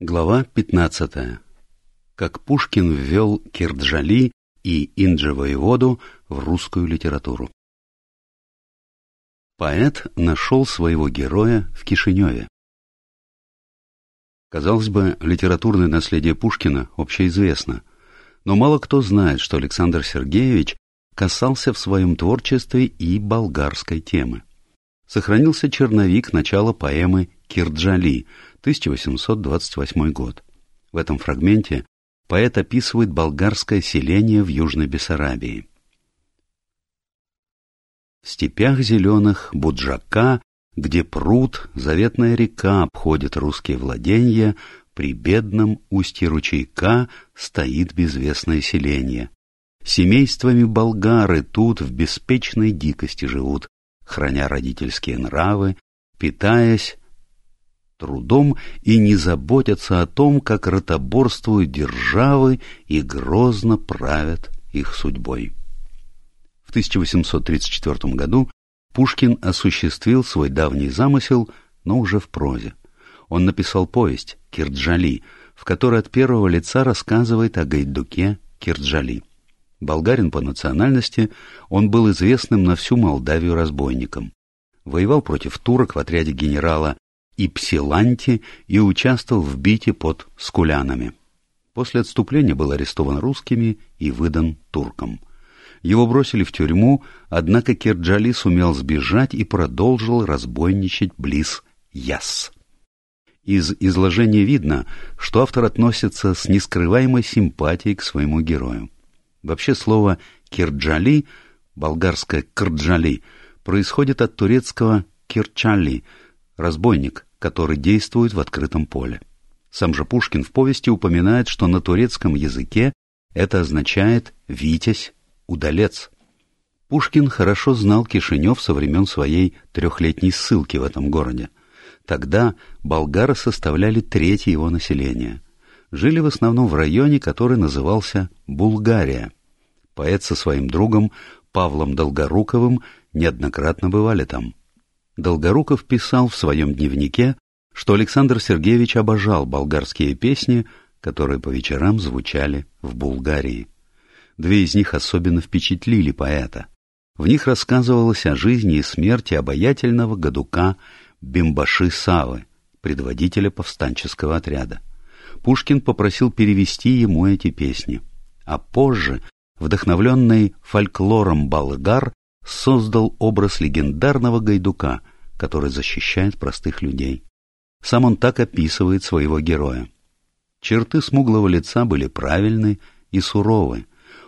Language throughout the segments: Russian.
Глава 15. Как Пушкин ввел Кирджали и Инджи-воеводу в русскую литературу. Поэт нашел своего героя в Кишиневе. Казалось бы, литературное наследие Пушкина общеизвестно, но мало кто знает, что Александр Сергеевич касался в своем творчестве и болгарской темы. Сохранился черновик начала поэмы «Кирджали», 1828 год. В этом фрагменте поэт описывает болгарское селение в Южной Бессарабии. В степях зеленых Буджака, где пруд, заветная река обходит русские владения, при бедном устье ручейка стоит безвестное селение. Семействами болгары тут в беспечной дикости живут, храня родительские нравы, питаясь трудом и не заботятся о том, как ротоборствуют державы и грозно правят их судьбой. В 1834 году Пушкин осуществил свой давний замысел, но уже в прозе. Он написал повесть «Кирджали», в которой от первого лица рассказывает о Гайдуке Кирджали. Болгарин по национальности, он был известным на всю Молдавию разбойником. Воевал против турок в отряде генерала и Псиланти и участвовал в бите под Скулянами. После отступления был арестован русскими и выдан туркам. Его бросили в тюрьму, однако Кирджали сумел сбежать и продолжил разбойничать близ Яс. Из изложения видно, что автор относится с нескрываемой симпатией к своему герою. Вообще слово «кирджали», болгарское «кырджали», происходит от турецкого «кирчали», разбойник, который действует в открытом поле. Сам же Пушкин в повести упоминает, что на турецком языке это означает «витязь», «удалец». Пушкин хорошо знал Кишинев со времен своей трехлетней ссылки в этом городе. Тогда болгары составляли треть его населения. Жили в основном в районе, который назывался Булгария. Поэт со своим другом Павлом Долгоруковым неоднократно бывали там. Долгоруков писал в своем дневнике, что Александр Сергеевич обожал болгарские песни, которые по вечерам звучали в Булгарии. Две из них особенно впечатлили поэта. В них рассказывалось о жизни и смерти обаятельного гадука Бимбаши Савы, предводителя повстанческого отряда. Пушкин попросил перевести ему эти песни, а позже, вдохновленный фольклором болгар, создал образ легендарного гайдука, который защищает простых людей. Сам он так описывает своего героя. Черты смуглого лица были правильны и суровы.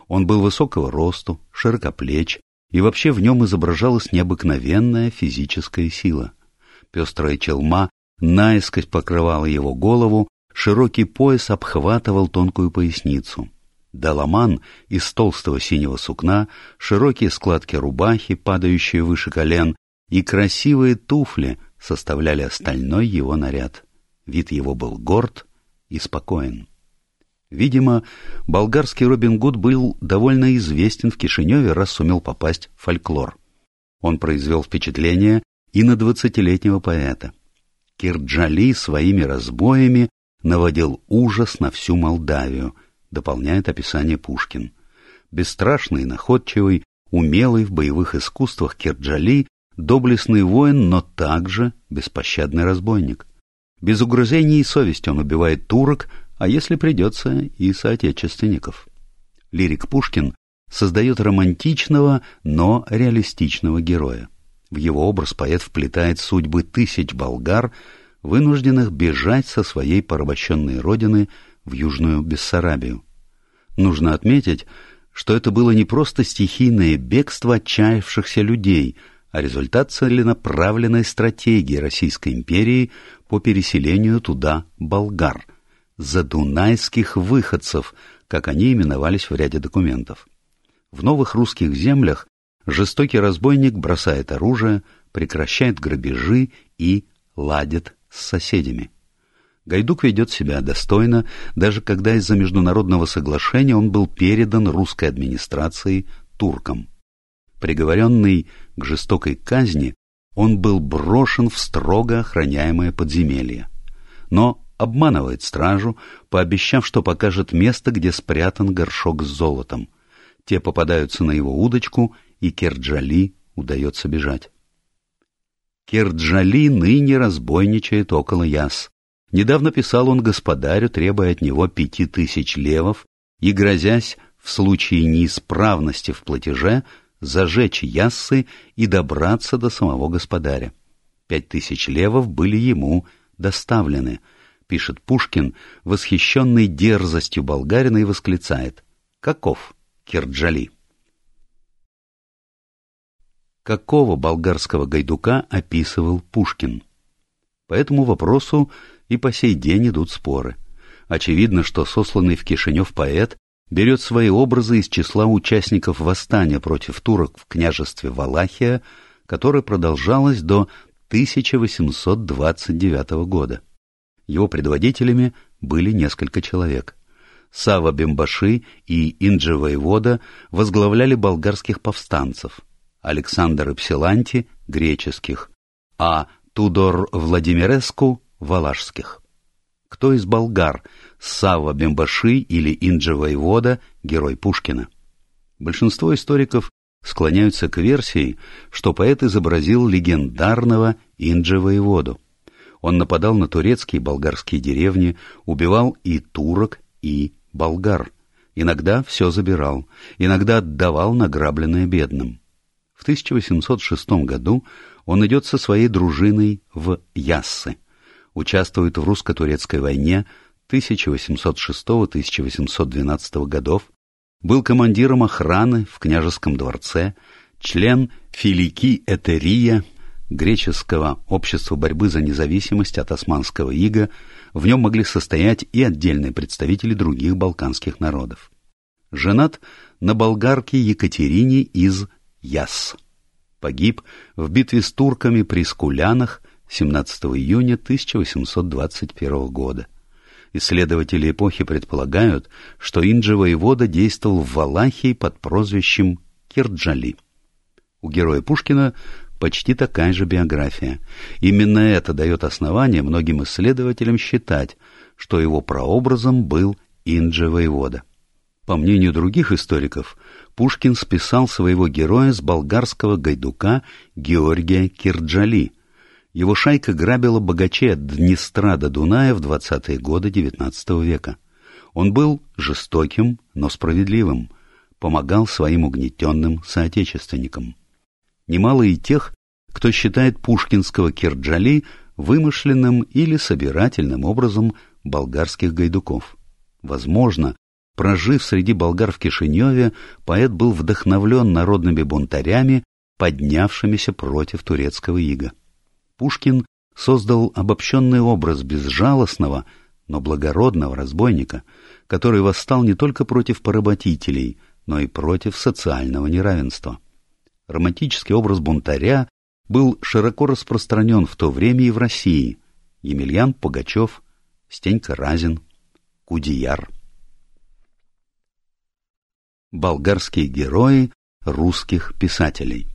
Он был высокого росту, широкоплеч, и вообще в нем изображалась необыкновенная физическая сила. Пестрая челма наискось покрывала его голову, широкий пояс обхватывал тонкую поясницу. Даламан из толстого синего сукна, широкие складки рубахи, падающие выше колен, и красивые туфли составляли остальной его наряд. Вид его был горд и спокоен. Видимо, болгарский Робин Гуд был довольно известен в Кишиневе, раз сумел попасть в фольклор. Он произвел впечатление и на двадцатилетнего поэта. Кирджали своими разбоями наводил ужас на всю Молдавию — дополняет описание Пушкин. Бесстрашный, находчивый, умелый в боевых искусствах Кирджали, доблестный воин, но также беспощадный разбойник. Без угрызений и совести он убивает турок, а если придется, и соотечественников. Лирик Пушкин создает романтичного, но реалистичного героя. В его образ поэт вплетает судьбы тысяч болгар, вынужденных бежать со своей порабощенной родины в Южную Бессарабию. Нужно отметить, что это было не просто стихийное бегство отчаявшихся людей, а результат целенаправленной стратегии Российской империи по переселению туда болгар, задунайских выходцев, как они именовались в ряде документов. В новых русских землях жестокий разбойник бросает оружие, прекращает грабежи и ладит с соседями. Гайдук ведет себя достойно, даже когда из-за международного соглашения он был передан русской администрации туркам. Приговоренный к жестокой казни, он был брошен в строго охраняемое подземелье. Но обманывает стражу, пообещав, что покажет место, где спрятан горшок с золотом. Те попадаются на его удочку, и Керджали удается бежать. Керджали ныне разбойничает около Яс. Недавно писал он господарю, требуя от него пяти тысяч левов и, грозясь в случае неисправности в платеже, зажечь Яссы и добраться до самого господаря. Пять тысяч левов были ему доставлены, пишет Пушкин, восхищенный дерзостью болгарина и восклицает «Каков Кирджали?» Какого болгарского гайдука описывал Пушкин? По этому вопросу и по сей день идут споры. Очевидно, что сосланный в Кишинев поэт берет свои образы из числа участников восстания против турок в княжестве Валахия, которое продолжалось до 1829 года. Его предводителями были несколько человек. Сава Бембаши и Инджи Воевода возглавляли болгарских повстанцев, Александр Ипсиланти — греческих, а Тудор Владимиреску — валашских. Кто из болгар, Сава Бембаши или Инджи Воевода, герой Пушкина? Большинство историков склоняются к версии, что поэт изобразил легендарного Инджи Воеводу. Он нападал на турецкие и болгарские деревни, убивал и турок, и болгар. Иногда все забирал, иногда отдавал награбленное бедным. В 1806 году он идет со своей дружиной в Яссы, участвует в русско-турецкой войне 1806-1812 годов, был командиром охраны в княжеском дворце, член Филики Этерия, греческого общества борьбы за независимость от османского ига, в нем могли состоять и отдельные представители других балканских народов. Женат на болгарке Екатерине из Яс. Погиб в битве с турками при Скулянах 17 июня 1821 года. Исследователи эпохи предполагают, что Инджи воевода действовал в Валахии под прозвищем Кирджали. У героя Пушкина почти такая же биография. Именно это дает основание многим исследователям считать, что его прообразом был Инджи воевода. По мнению других историков, Пушкин списал своего героя с болгарского гайдука Георгия Кирджали – его шайка грабила богачей от Днестра до Дуная в 20-е годы XIX века. Он был жестоким, но справедливым, помогал своим угнетенным соотечественникам. Немало и тех, кто считает пушкинского Кирджали вымышленным или собирательным образом болгарских гайдуков. Возможно, прожив среди болгар в Кишиневе, поэт был вдохновлен народными бунтарями, поднявшимися против турецкого ига. Пушкин создал обобщенный образ безжалостного, но благородного разбойника, который восстал не только против поработителей, но и против социального неравенства. Романтический образ бунтаря был широко распространен в то время и в России. Емельян Пугачев, Стенька Разин, Кудияр. Болгарские герои русских писателей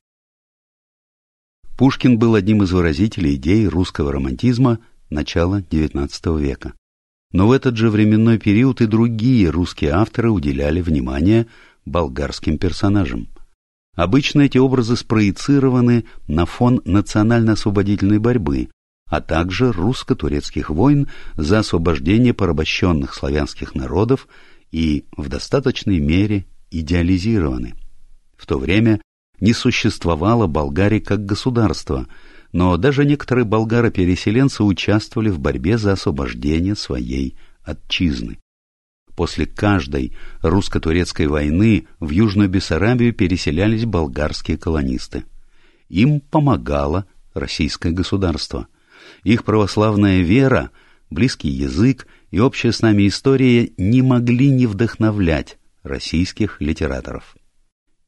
Пушкин был одним из выразителей идей русского романтизма начала XIX века. Но в этот же временной период и другие русские авторы уделяли внимание болгарским персонажам. Обычно эти образы спроецированы на фон национально-освободительной борьбы, а также русско-турецких войн за освобождение порабощенных славянских народов и в достаточной мере идеализированы. В то время не существовало Болгарии как государства, но даже некоторые болгары-переселенцы участвовали в борьбе за освобождение своей отчизны. После каждой русско-турецкой войны в Южную Бессарабию переселялись болгарские колонисты. Им помогало российское государство. Их православная вера, близкий язык и общая с нами история не могли не вдохновлять российских литераторов.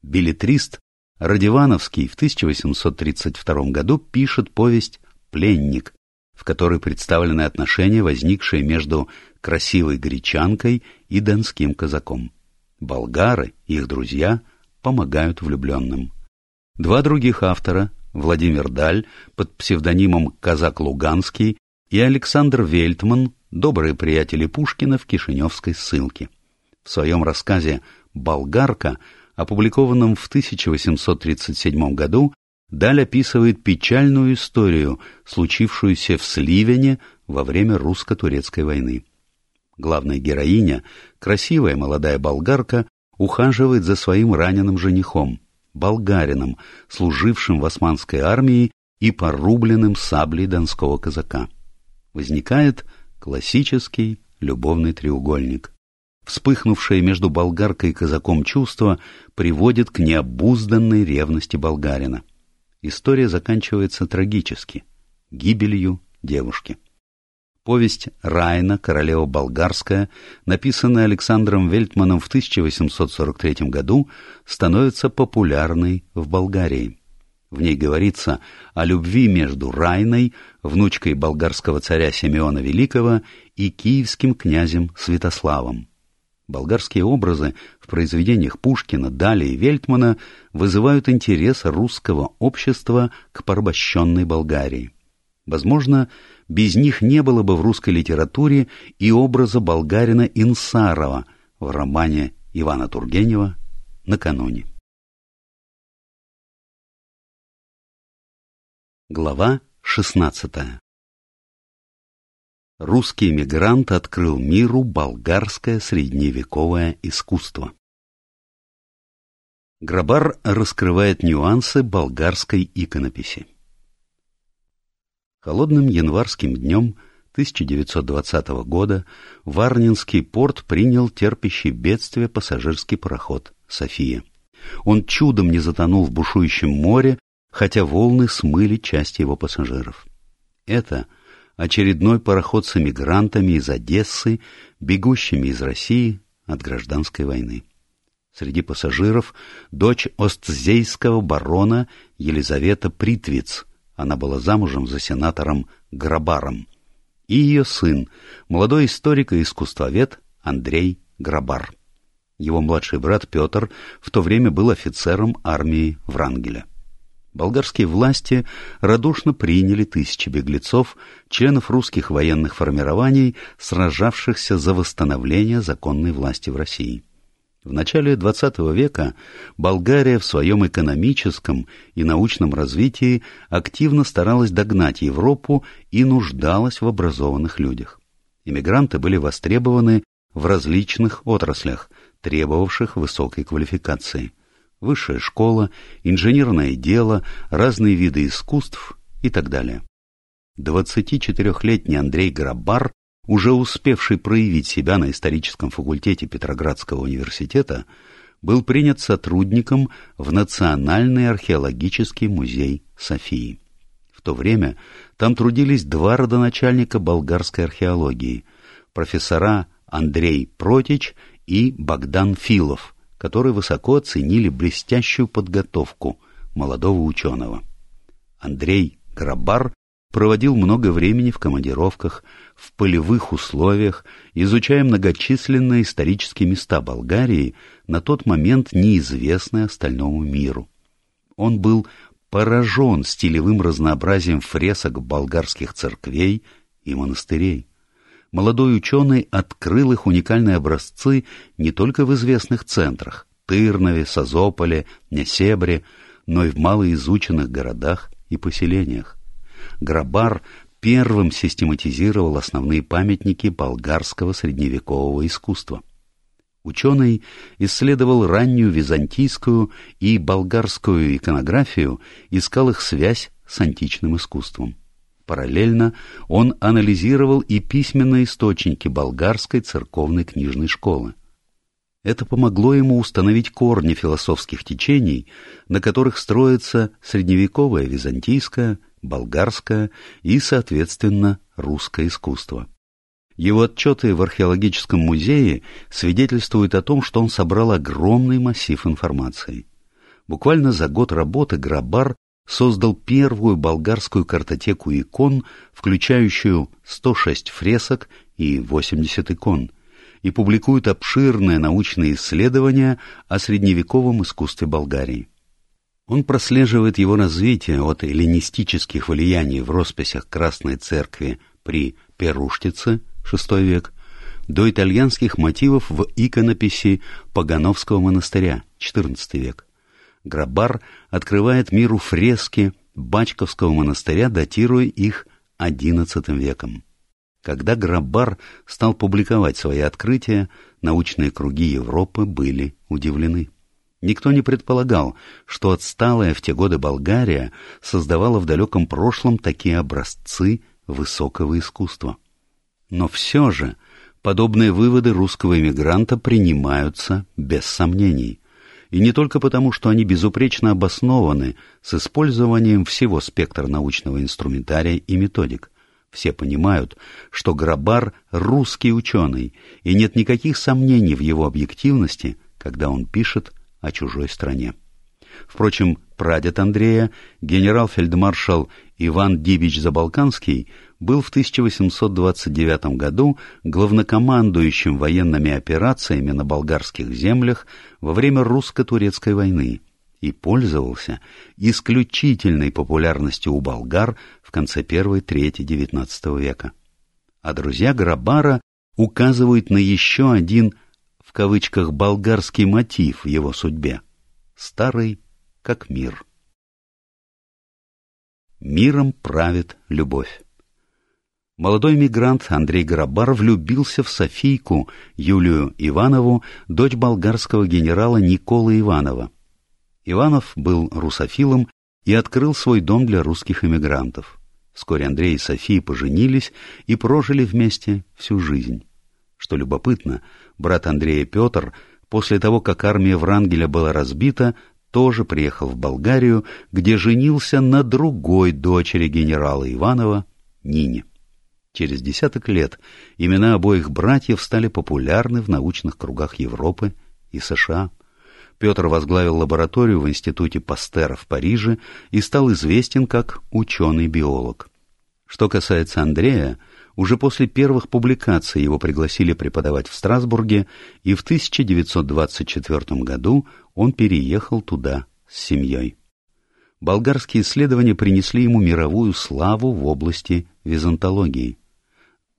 Билетрист Радивановский в 1832 году пишет повесть «Пленник», в которой представлены отношения, возникшие между красивой гречанкой и донским казаком. Болгары, их друзья, помогают влюбленным. Два других автора, Владимир Даль под псевдонимом Казак Луганский и Александр Вельтман, добрые приятели Пушкина в Кишиневской ссылке. В своем рассказе «Болгарка», опубликованном в 1837 году, Даль описывает печальную историю, случившуюся в Сливене во время русско-турецкой войны. Главная героиня, красивая молодая болгарка, ухаживает за своим раненым женихом, болгарином, служившим в османской армии и порубленным саблей донского казака. Возникает классический любовный треугольник. Вспыхнувшее между болгаркой и казаком чувство приводит к необузданной ревности болгарина. История заканчивается трагически — гибелью девушки. Повесть «Райна. Королева болгарская», написанная Александром Вельтманом в 1843 году, становится популярной в Болгарии. В ней говорится о любви между Райной, внучкой болгарского царя Симеона Великого, и киевским князем Святославом. Болгарские образы в произведениях Пушкина, Дали и Вельтмана вызывают интерес русского общества к порабощенной Болгарии. Возможно, без них не было бы в русской литературе и образа болгарина Инсарова в романе Ивана Тургенева «Накануне». Глава 16 Русский эмигрант открыл миру болгарское средневековое искусство. Грабар раскрывает нюансы болгарской иконописи. Холодным январским днем 1920 года Варнинский порт принял терпящий бедствие пассажирский пароход «София». Он чудом не затонул в бушующем море, хотя волны смыли часть его пассажиров. Это очередной пароход с эмигрантами из Одессы, бегущими из России от гражданской войны. Среди пассажиров дочь остзейского барона Елизавета Притвиц – она была замужем за сенатором Грабаром. И ее сын, молодой историк и искусствовед Андрей Грабар. Его младший брат Петр в то время был офицером армии Врангеля. Болгарские власти радушно приняли тысячи беглецов, членов русских военных формирований, сражавшихся за восстановление законной власти в России. В начале XX века Болгария в своем экономическом и научном развитии активно старалась догнать Европу и нуждалась в образованных людях. Иммигранты были востребованы в различных отраслях, требовавших высокой квалификации. Высшая школа, инженерное дело, разные виды искусств и так далее. 24-летний Андрей Грабар уже успевший проявить себя на историческом факультете Петроградского университета, был принят сотрудником в Национальный археологический музей Софии. В то время там трудились два родоначальника болгарской археологии – профессора Андрей Протич и Богдан Филов, которые высоко оценили блестящую подготовку молодого ученого. Андрей Грабар проводил много времени в командировках, в полевых условиях, изучая многочисленные исторические места Болгарии, на тот момент неизвестные остальному миру. Он был поражен стилевым разнообразием фресок болгарских церквей и монастырей. Молодой ученый открыл их уникальные образцы не только в известных центрах – Тырнове, Созополе, Несебре, но и в малоизученных городах и поселениях. Грабар первым систематизировал основные памятники болгарского средневекового искусства. Ученый исследовал раннюю византийскую и болгарскую иконографию, искал их связь с античным искусством. Параллельно он анализировал и письменные источники болгарской церковной книжной школы. Это помогло ему установить корни философских течений, на которых строится средневековое византийское, болгарское и, соответственно, русское искусство. Его отчеты в археологическом музее свидетельствуют о том, что он собрал огромный массив информации. Буквально за год работы Грабар создал первую болгарскую картотеку икон, включающую 106 фресок и 80 икон, и публикует обширные научные исследования о средневековом искусстве Болгарии. Он прослеживает его развитие от эллинистических влияний в росписях Красной Церкви при Перуштице, VI век, до итальянских мотивов в иконописи Пагановского монастыря, XIV век. Грабар открывает миру фрески Бачковского монастыря, датируя их XI веком. Когда Грабар стал публиковать свои открытия, научные круги Европы были удивлены. Никто не предполагал, что отсталая в те годы Болгария создавала в далеком прошлом такие образцы высокого искусства. Но все же подобные выводы русского эмигранта принимаются без сомнений. И не только потому, что они безупречно обоснованы с использованием всего спектра научного инструментария и методик. Все понимают, что Грабар — русский ученый, и нет никаких сомнений в его объективности, когда он пишет о чужой стране. Впрочем, прадед Андрея, генерал-фельдмаршал Иван Дибич Забалканский, был в 1829 году главнокомандующим военными операциями на болгарских землях во время русско-турецкой войны и пользовался исключительной популярностью у болгар в конце первой трети XIX века. А друзья Грабара указывают на еще один в кавычках болгарский мотив в его судьбе — старый как мир. Миром правит любовь. Молодой мигрант Андрей Грабар влюбился в Софийку Юлию Иванову, дочь болгарского генерала Николы Иванова. Иванов был русофилом и открыл свой дом для русских эмигрантов. Вскоре Андрей и София поженились и прожили вместе всю жизнь. Что любопытно, брат Андрея Петр, после того, как армия Врангеля была разбита, тоже приехал в Болгарию, где женился на другой дочери генерала Иванова, Нине. Через десяток лет имена обоих братьев стали популярны в научных кругах Европы и США. Петр возглавил лабораторию в Институте Пастера в Париже и стал известен как ученый-биолог. Что касается Андрея, уже после первых публикаций его пригласили преподавать в Страсбурге, и в 1924 году он переехал туда с семьей. Болгарские исследования принесли ему мировую славу в области византологии.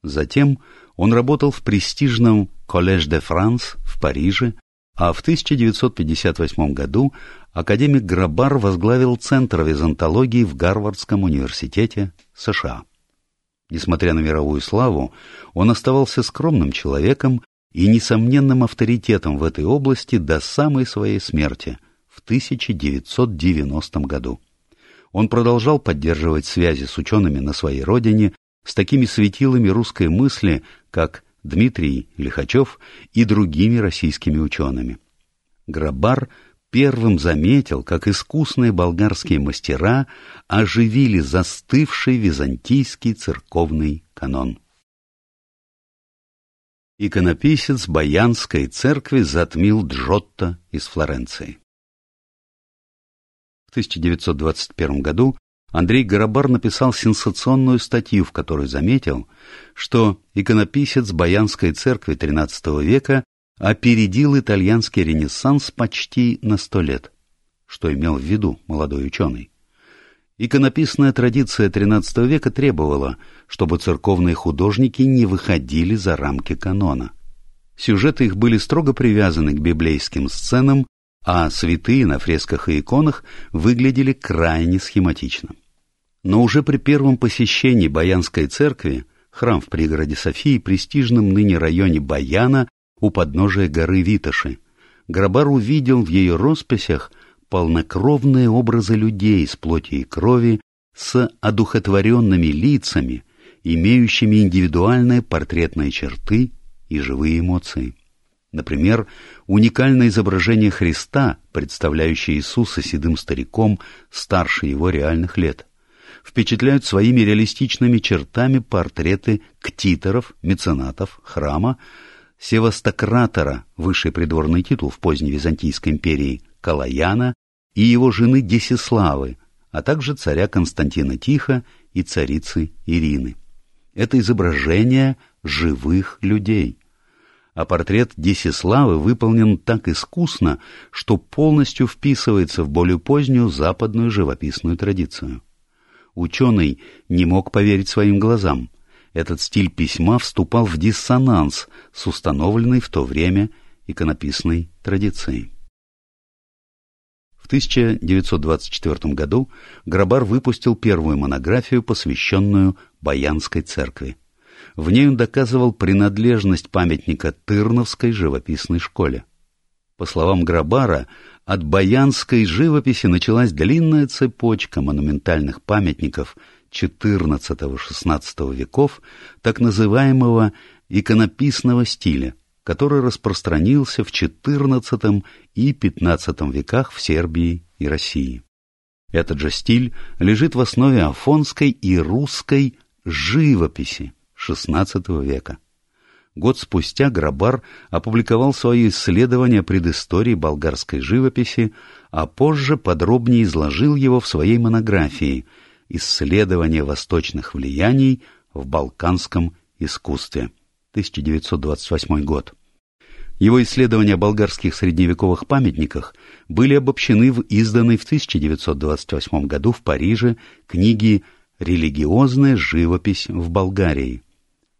Затем он работал в престижном Collège de France в Париже, а в 1958 году академик Грабар возглавил Центр византологии в Гарвардском университете США. Несмотря на мировую славу, он оставался скромным человеком и несомненным авторитетом в этой области до самой своей смерти в 1990 году. Он продолжал поддерживать связи с учеными на своей родине, с такими светилами русской мысли, как Дмитрий Лихачев и другими российскими учеными. Грабар первым заметил, как искусные болгарские мастера оживили застывший византийский церковный канон. Иконописец Баянской церкви затмил Джотто из Флоренции. В 1921 году Андрей Горобар написал сенсационную статью, в которой заметил, что иконописец Баянской церкви XIII века опередил итальянский ренессанс почти на сто лет. Что имел в виду молодой ученый? Иконописная традиция XIII века требовала, чтобы церковные художники не выходили за рамки канона. Сюжеты их были строго привязаны к библейским сценам, а святые на фресках и иконах выглядели крайне схематично. Но уже при первом посещении Баянской церкви, храм в пригороде Софии, престижном ныне районе Баяна, у подножия горы Витоши, Грабар увидел в ее росписях полнокровные образы людей из плоти и крови с одухотворенными лицами, имеющими индивидуальные портретные черты и живые эмоции. Например, уникальное изображение Христа, представляющее Иисуса седым стариком старше его реальных лет впечатляют своими реалистичными чертами портреты ктиторов, меценатов, храма, Севастократора, высший придворный титул в поздней Византийской империи, Калаяна и его жены Десиславы, а также царя Константина Тиха и царицы Ирины. Это изображение живых людей. А портрет Десиславы выполнен так искусно, что полностью вписывается в более позднюю западную живописную традицию. Ученый не мог поверить своим глазам. Этот стиль письма вступал в диссонанс с установленной в то время иконописной традицией. В 1924 году Грабар выпустил первую монографию, посвященную Баянской церкви. В ней он доказывал принадлежность памятника Тырновской живописной школе. По словам Грабара, от баянской живописи началась длинная цепочка монументальных памятников XIV-XVI веков, так называемого иконописного стиля – который распространился в XIV и XV веках в Сербии и России. Этот же стиль лежит в основе афонской и русской живописи XVI века. Год спустя Грабар опубликовал свое исследование предыстории болгарской живописи, а позже подробнее изложил его в своей монографии «Исследование восточных влияний в балканском искусстве». 1928 год. Его исследования о болгарских средневековых памятниках были обобщены в изданной в 1928 году в Париже книге «Религиозная живопись в Болгарии».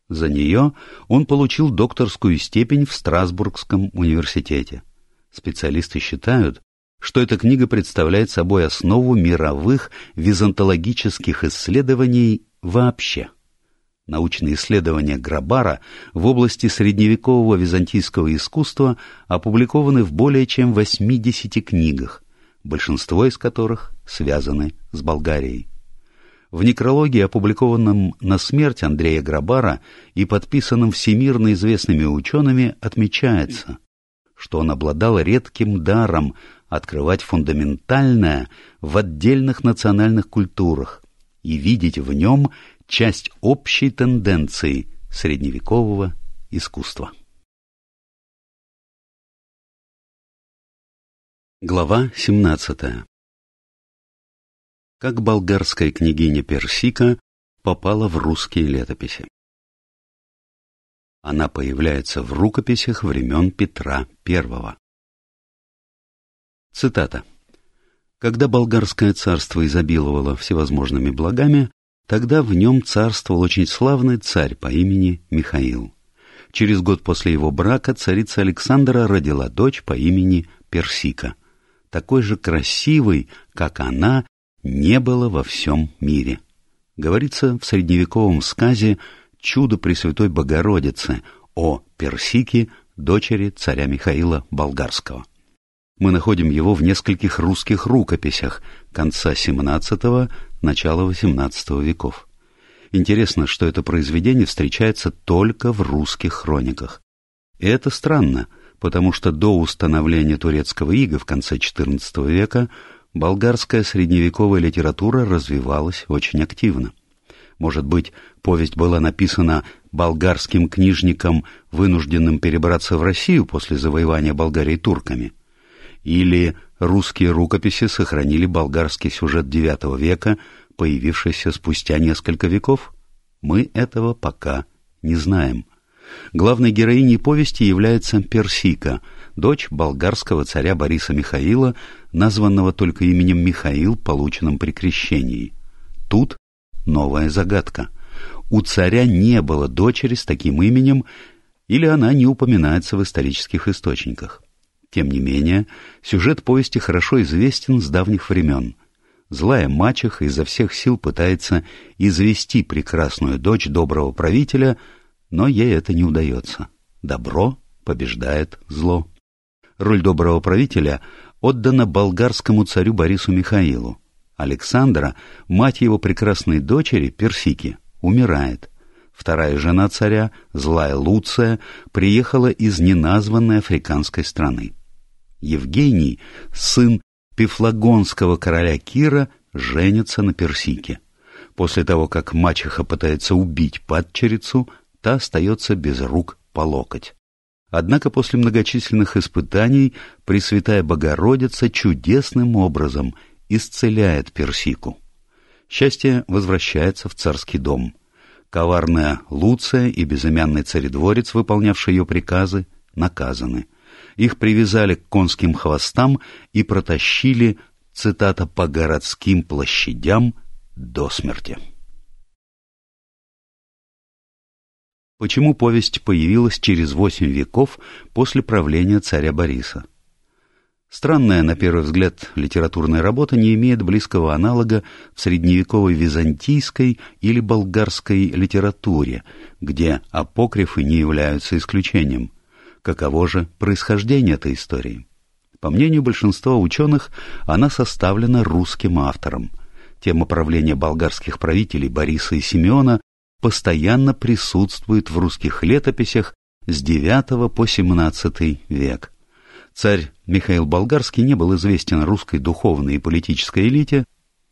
За нее он получил докторскую степень в Страсбургском университете. Специалисты считают, что эта книга представляет собой основу мировых византологических исследований вообще. Научные исследования Грабара в области средневекового византийского искусства опубликованы в более чем 80 книгах, большинство из которых связаны с Болгарией. В некрологе, опубликованном на смерть Андрея Грабара и подписанном всемирно известными учеными, отмечается, что он обладал редким даром открывать фундаментальное в отдельных национальных культурах и видеть в нем часть общей тенденции средневекового искусства. Глава 17. Как болгарская княгиня Персика попала в русские летописи. Она появляется в рукописях времен Петра I. Цитата. Когда болгарское царство изобиловало всевозможными благами, Тогда в нем царствовал очень славный царь по имени Михаил. Через год после его брака царица Александра родила дочь по имени Персика. Такой же красивой, как она, не было во всем мире. Говорится в средневековом сказе «Чудо Пресвятой Богородицы» о Персике, дочери царя Михаила Болгарского. Мы находим его в нескольких русских рукописях конца XVII начала XVIII веков. Интересно, что это произведение встречается только в русских хрониках. И это странно, потому что до установления турецкого ига в конце XIV века болгарская средневековая литература развивалась очень активно. Может быть, повесть была написана болгарским книжником, вынужденным перебраться в Россию после завоевания Болгарии турками – или русские рукописи сохранили болгарский сюжет IX века, появившийся спустя несколько веков? Мы этого пока не знаем. Главной героиней повести является Персика, дочь болгарского царя Бориса Михаила, названного только именем Михаил, полученным при крещении. Тут новая загадка. У царя не было дочери с таким именем, или она не упоминается в исторических источниках. Тем не менее, сюжет повести хорошо известен с давних времен. Злая мачеха изо всех сил пытается извести прекрасную дочь доброго правителя, но ей это не удается. Добро побеждает зло. Роль доброго правителя отдана болгарскому царю Борису Михаилу. Александра, мать его прекрасной дочери, Персики, умирает. Вторая жена царя, злая Луция, приехала из неназванной африканской страны. Евгений, сын пифлагонского короля Кира, женится на Персике. После того, как мачеха пытается убить падчерицу, та остается без рук по локоть. Однако после многочисленных испытаний Пресвятая Богородица чудесным образом исцеляет Персику. Счастье возвращается в царский дом. Коварная Луция и безымянный царедворец, выполнявший ее приказы, наказаны. Их привязали к конским хвостам и протащили, цитата, по городским площадям до смерти. Почему повесть появилась через восемь веков после правления царя Бориса? Странная, на первый взгляд, литературная работа не имеет близкого аналога в средневековой византийской или болгарской литературе, где апокрифы не являются исключением. Каково же происхождение этой истории? По мнению большинства ученых, она составлена русским автором. Тема правления болгарских правителей Бориса и Симеона постоянно присутствует в русских летописях с IX по XVII век. Царь Михаил Болгарский не был известен русской духовной и политической элите,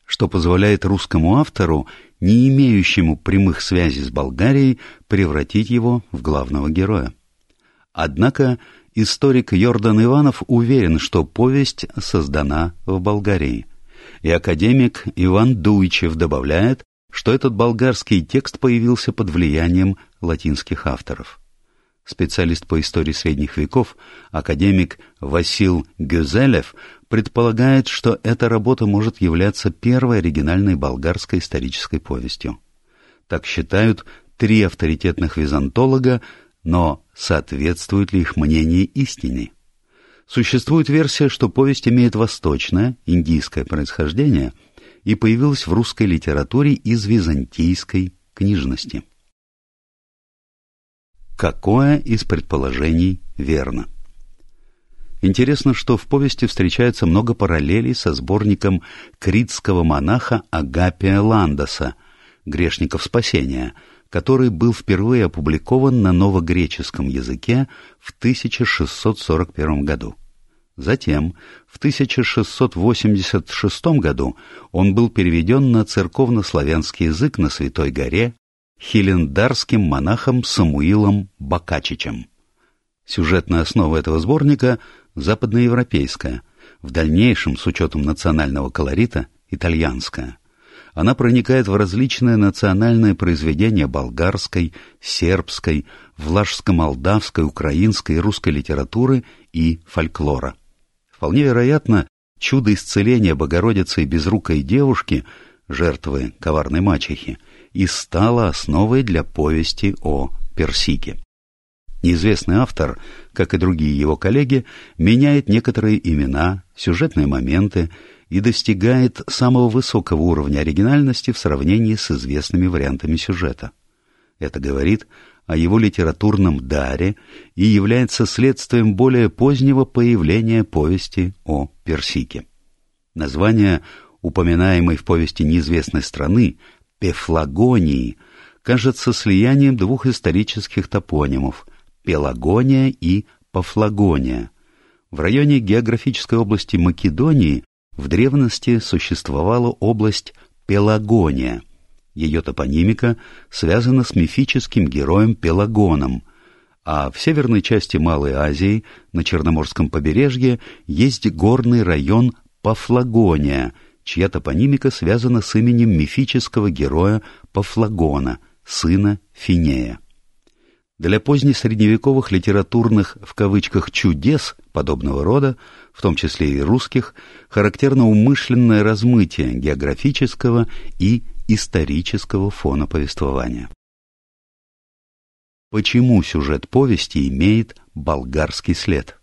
что позволяет русскому автору, не имеющему прямых связей с Болгарией, превратить его в главного героя. Однако историк Йордан Иванов уверен, что повесть создана в Болгарии. И академик Иван Дуйчев добавляет, что этот болгарский текст появился под влиянием латинских авторов. Специалист по истории средних веков, академик Васил Гюзелев, предполагает, что эта работа может являться первой оригинальной болгарской исторической повестью. Так считают три авторитетных византолога, но соответствует ли их мнение истине? Существует версия, что повесть имеет восточное, индийское происхождение и появилась в русской литературе из византийской книжности. Какое из предположений верно? Интересно, что в повести встречается много параллелей со сборником критского монаха Агапия Ландоса «Грешников спасения», который был впервые опубликован на новогреческом языке в 1641 году. Затем, в 1686 году, он был переведен на церковно-славянский язык на Святой горе хилендарским монахом Самуилом Бакачичем. Сюжетная основа этого сборника западноевропейская, в дальнейшем, с учетом национального колорита, итальянская. Она проникает в различные национальные произведения болгарской, сербской, влажско-молдавской, украинской и русской литературы и фольклора. Вполне вероятно, чудо исцеления Богородицы и безрукой девушки, жертвы коварной мачехи, и стало основой для повести о Персике. Неизвестный автор, как и другие его коллеги, меняет некоторые имена, сюжетные моменты и достигает самого высокого уровня оригинальности в сравнении с известными вариантами сюжета. Это говорит о его литературном даре и является следствием более позднего появления повести о Персике. Название упоминаемой в повести неизвестной страны Пефлагонии кажется слиянием двух исторических топонимов – Пелагония и Пафлагония. В районе географической области Македонии в древности существовала область Пелагония. Ее топонимика связана с мифическим героем Пелагоном, а в северной части Малой Азии, на Черноморском побережье, есть горный район Пафлагония – чья топонимика связана с именем мифического героя Пафлагона, сына Финея. Для позднесредневековых литературных в кавычках «чудес» подобного рода, в том числе и русских, характерно умышленное размытие географического и исторического фона повествования. Почему сюжет повести имеет болгарский след?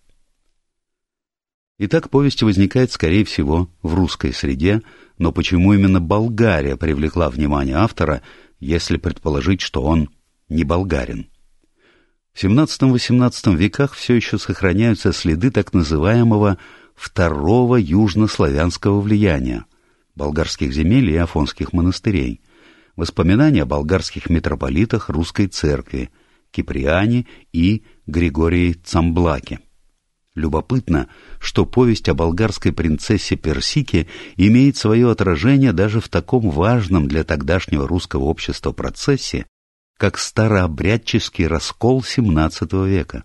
Итак, повесть возникает, скорее всего, в русской среде, но почему именно Болгария привлекла внимание автора, если предположить, что он не болгарин? В XVII-XVIII веках все еще сохраняются следы так называемого второго южнославянского влияния болгарских земель и афонских монастырей, воспоминания о болгарских митрополитах русской церкви, Киприане и Григории Цамблаке. Любопытно, что повесть о болгарской принцессе Персике имеет свое отражение даже в таком важном для тогдашнего русского общества процессе, как старообрядческий раскол XVII века.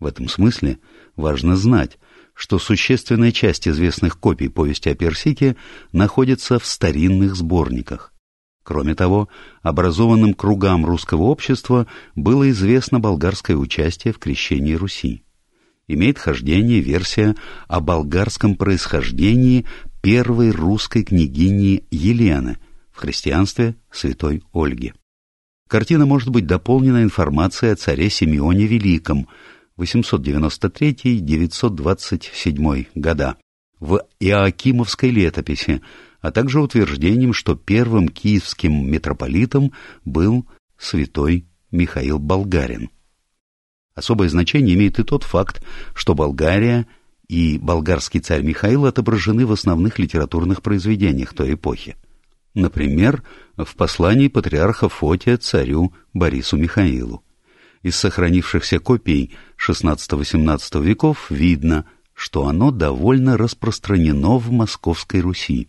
В этом смысле важно знать, что существенная часть известных копий повести о Персике находится в старинных сборниках. Кроме того, образованным кругам русского общества было известно болгарское участие в крещении Руси имеет хождение версия о болгарском происхождении первой русской княгини Елены в христианстве святой Ольги. Картина может быть дополнена информацией о царе Симеоне Великом 893-927 года в Иоакимовской летописи, а также утверждением, что первым киевским митрополитом был святой Михаил Болгарин. Особое значение имеет и тот факт, что Болгария и болгарский царь Михаил отображены в основных литературных произведениях той эпохи. Например, в послании патриарха Фотия царю Борису Михаилу. Из сохранившихся копий XVI-XVIII веков видно, что оно довольно распространено в Московской Руси.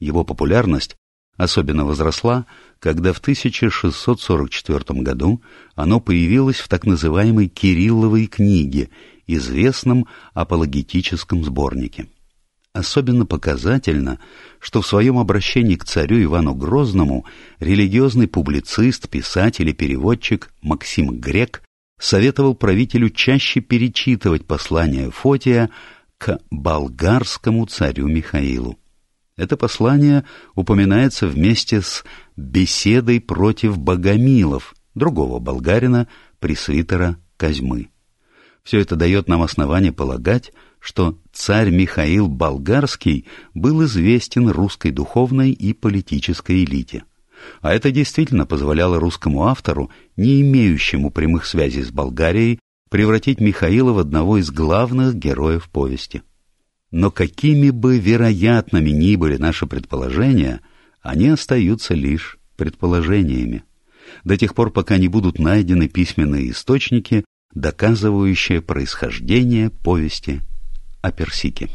Его популярность особенно возросла, когда в 1644 году оно появилось в так называемой Кирилловой книге, известном апологетическом сборнике. Особенно показательно, что в своем обращении к царю Ивану Грозному религиозный публицист, писатель и переводчик Максим Грек советовал правителю чаще перечитывать послание Фотия к болгарскому царю Михаилу. Это послание упоминается вместе с «беседой против богомилов» другого болгарина, пресвитера Козьмы. Все это дает нам основание полагать, что царь Михаил Болгарский был известен русской духовной и политической элите. А это действительно позволяло русскому автору, не имеющему прямых связей с Болгарией, превратить Михаила в одного из главных героев повести. Но какими бы вероятными ни были наши предположения, они остаются лишь предположениями. До тех пор, пока не будут найдены письменные источники, доказывающие происхождение повести о Персике.